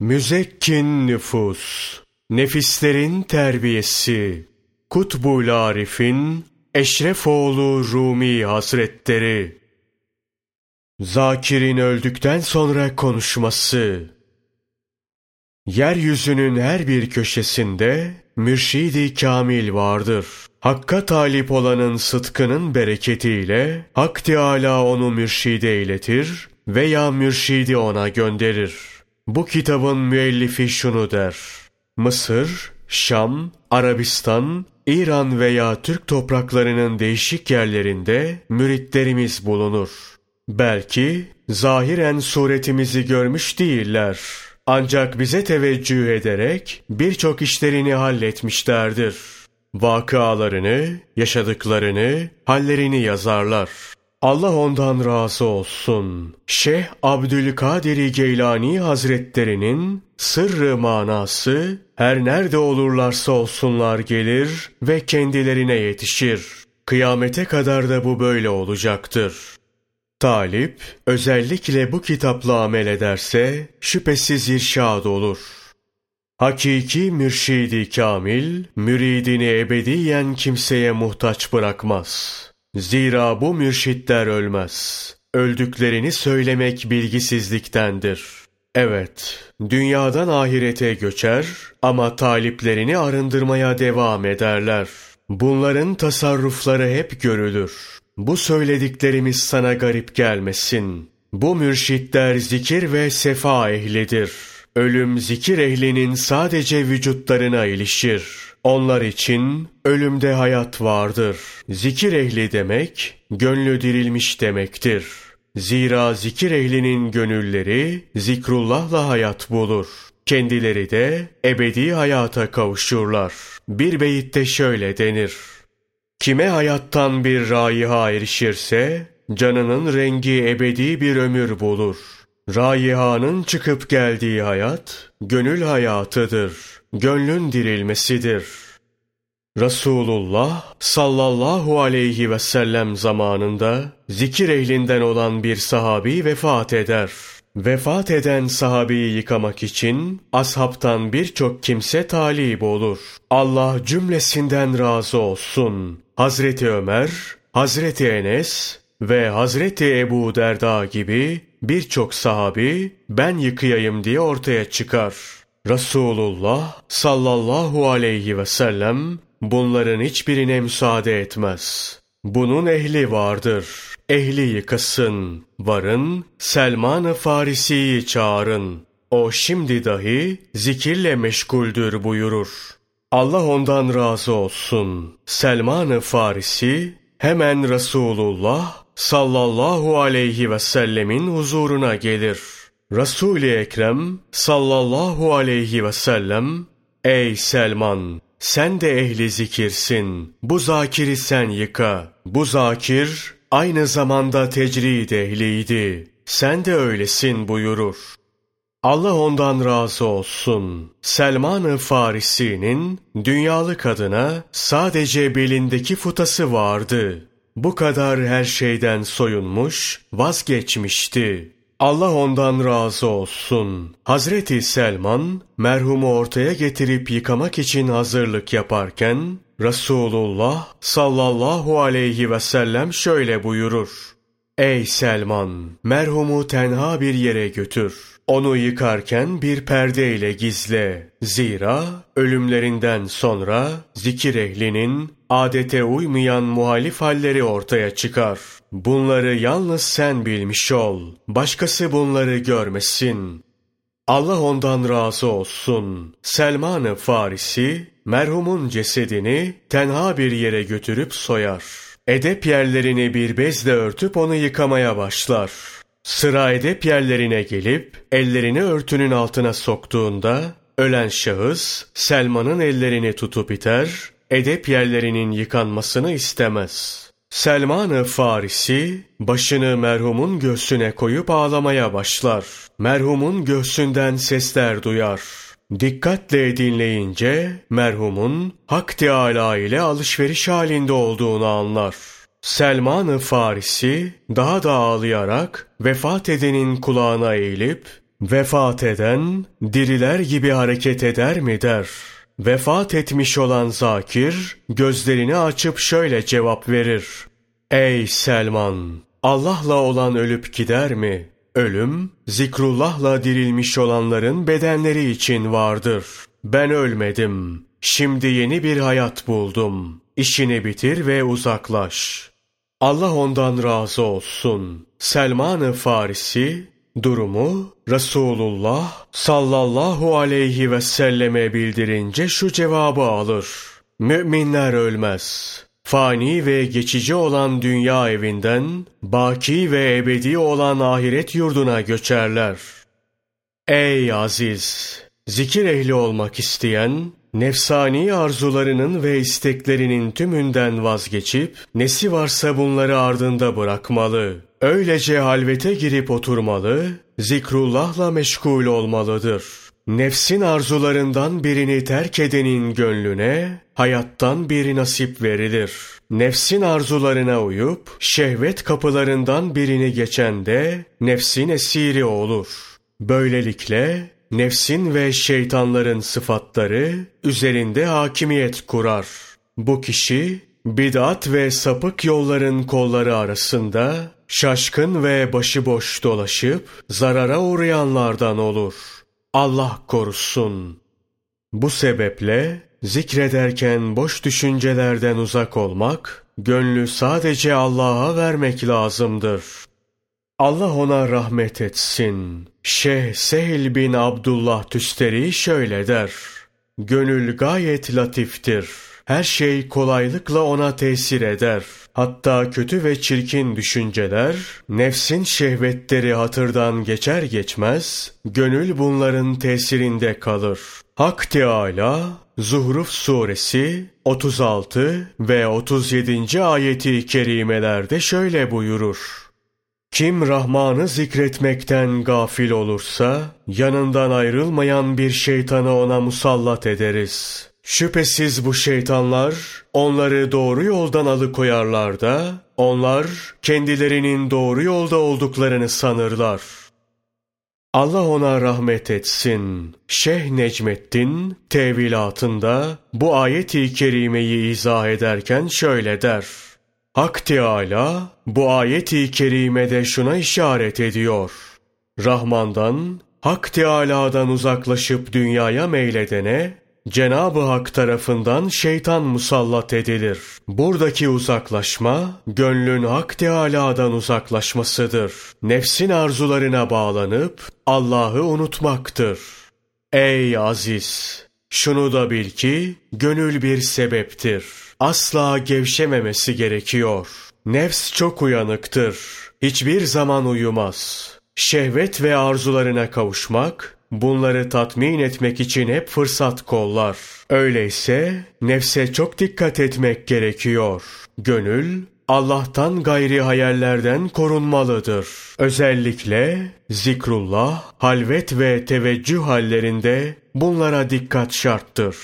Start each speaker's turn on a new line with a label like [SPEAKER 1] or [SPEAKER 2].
[SPEAKER 1] Müzekkin nüfus, nefislerin terbiyesi, Kutbul Arif'in Eşrefoğlu Rumi Hazretleri, Zakir'in öldükten sonra konuşması, Yeryüzünün her bir köşesinde mürşidi kamil vardır. Hakka talip olanın sıtkının bereketiyle Hak Teâlâ onu mürşide iletir veya mürşidi ona gönderir. Bu kitabın müellifi şunu der. Mısır, Şam, Arabistan, İran veya Türk topraklarının değişik yerlerinde müritlerimiz bulunur. Belki zahiren suretimizi görmüş değiller. Ancak bize teveccüh ederek birçok işlerini halletmişlerdir. Vakıalarını, yaşadıklarını, hallerini yazarlar. Allah ondan razı olsun. Şeyh Abdülkadir Geylani Hazretlerinin sırrı manası her nerede olurlarsa olsunlar gelir ve kendilerine yetişir. Kıyamete kadar da bu böyle olacaktır. Talip özellikle bu kitapla amel ederse şüphesiz irşad olur. Hakiki mürşidi kamil, müridini ebediyen kimseye muhtaç bırakmaz. Zira bu mürşitler ölmez. Öldüklerini söylemek bilgisizliktendir. Evet, dünyadan ahirete göçer ama taliplerini arındırmaya devam ederler. Bunların tasarrufları hep görülür. Bu söylediklerimiz sana garip gelmesin. Bu mürşitler zikir ve sefa ehlidir. Ölüm zikir ehlinin sadece vücutlarına ilişir. Onlar için ölümde hayat vardır. Zikir ehli demek, gönlü dirilmiş demektir. Zira zikir ehlinin gönülleri zikrullahla hayat bulur. Kendileri de ebedi hayata kavuşurlar. Bir beyitte şöyle denir. Kime hayattan bir raiha erişirse, canının rengi ebedi bir ömür bulur. Raihanın çıkıp geldiği hayat, gönül hayatıdır. Gönlün dirilmesidir. Resulullah sallallahu aleyhi ve sellem zamanında zikir ehlinden olan bir sahabi vefat eder. Vefat eden sahabeyi yıkamak için ashabtan birçok kimse talip olur. Allah cümlesinden razı olsun. Hazreti Ömer, Hazreti Enes ve Hazreti Ebu Derda gibi birçok sahabi ben yıkayayım diye ortaya çıkar. Resulullah sallallahu aleyhi ve sellem bunların hiçbirine müsaade etmez. Bunun ehli vardır. Ehli yıkasın. Varın Selman-ı Farisi'yi çağırın. O şimdi dahi zikirle meşguldür buyurur. Allah ondan razı olsun. Selman-ı Farisi hemen Resulullah sallallahu aleyhi ve sellemin huzuruna gelir. Resul-i Ekrem sallallahu aleyhi ve sellem Ey Selman! Sen de ehli zikirsin. Bu zakiri sen yıka. Bu zakir aynı zamanda tecrid ehliydi. Sen de öylesin buyurur. Allah ondan razı olsun. Selman-ı Farisi'nin dünyalı kadına sadece belindeki futası vardı. Bu kadar her şeyden soyunmuş, vazgeçmişti. Allah ondan razı olsun. Hazreti Selman merhumu ortaya getirip yıkamak için hazırlık yaparken Resulullah sallallahu aleyhi ve sellem şöyle buyurur. Ey Selman! Merhumu tenha bir yere götür. Onu yıkarken bir perde ile gizle. Zira ölümlerinden sonra zikir ehlinin adete uymayan muhalif halleri ortaya çıkar. Bunları yalnız sen bilmiş ol. Başkası bunları görmesin. Allah ondan razı olsun. Selman-ı Farisi merhumun cesedini tenha bir yere götürüp soyar. Edep yerlerini bir bezle örtüp onu yıkamaya başlar. Sıra edep yerlerine gelip ellerini örtünün altına soktuğunda ölen şahıs Selman'ın ellerini tutup iter, edep yerlerinin yıkanmasını istemez. Selman-ı Farisi başını merhumun göğsüne koyup ağlamaya başlar. Merhumun göğsünden sesler duyar. Dikkatle dinleyince merhumun Hak Teâlâ ile alışveriş halinde olduğunu anlar. Selman-ı Farisi daha da ağlayarak vefat edenin kulağına eğilip Vefat eden, diriler gibi hareket eder mi der. Vefat etmiş olan zakir, gözlerini açıp şöyle cevap verir. Ey Selman! Allah'la olan ölüp gider mi? Ölüm, zikrullahla dirilmiş olanların bedenleri için vardır. Ben ölmedim. Şimdi yeni bir hayat buldum. İşini bitir ve uzaklaş. Allah ondan razı olsun. Selman-ı Farisi, durumu Resulullah sallallahu aleyhi ve selleme bildirince şu cevabı alır. Müminler ölmez. Fani ve geçici olan dünya evinden, baki ve ebedi olan ahiret yurduna göçerler. Ey aziz! Zikir ehli olmak isteyen, nefsani arzularının ve isteklerinin tümünden vazgeçip, nesi varsa bunları ardında bırakmalı. Öylece halvete girip oturmalı, zikrullahla meşgul olmalıdır. Nefsin arzularından birini terk edenin gönlüne, hayattan bir nasip verilir. Nefsin arzularına uyup, şehvet kapılarından birini geçen de, nefsin esiri olur. Böylelikle, nefsin ve şeytanların sıfatları üzerinde hakimiyet kurar. Bu kişi bid'at ve sapık yolların kolları arasında şaşkın ve başıboş dolaşıp zarara uğrayanlardan olur. Allah korusun. Bu sebeple zikrederken boş düşüncelerden uzak olmak, gönlü sadece Allah'a vermek lazımdır. Allah ona rahmet etsin. Şeyh Sehil bin Abdullah Tüsteri şöyle der. Gönül gayet latiftir. Her şey kolaylıkla ona tesir eder. Hatta kötü ve çirkin düşünceler, nefsin şehvetleri hatırdan geçer geçmez, gönül bunların tesirinde kalır. Hak Teâlâ, Zuhruf Suresi 36 ve 37. ayeti kerimelerde şöyle buyurur. Kim Rahman'ı zikretmekten gafil olursa, yanından ayrılmayan bir şeytanı ona musallat ederiz. Şüphesiz bu şeytanlar, onları doğru yoldan alıkoyarlar da, onlar kendilerinin doğru yolda olduklarını sanırlar. Allah ona rahmet etsin. Şeyh Necmettin tevilatında bu ayeti kerimeyi izah ederken şöyle der. Hak Teâlâ bu ayeti kerimede şuna işaret ediyor. Rahman'dan, Hak Teâlâ'dan uzaklaşıp dünyaya meyledene, Cenab-ı Hak tarafından şeytan musallat edilir. Buradaki uzaklaşma, gönlün Hak Teâlâ'dan uzaklaşmasıdır. Nefsin arzularına bağlanıp Allah'ı unutmaktır. Ey aziz! Şunu da bil ki, gönül bir sebeptir. Asla gevşememesi gerekiyor. Nefs çok uyanıktır. Hiçbir zaman uyumaz. Şehvet ve arzularına kavuşmak, bunları tatmin etmek için hep fırsat kollar. Öyleyse nefse çok dikkat etmek gerekiyor. Gönül Allah'tan gayri hayallerden korunmalıdır. Özellikle zikrullah, halvet ve teveccüh hallerinde bunlara dikkat şarttır.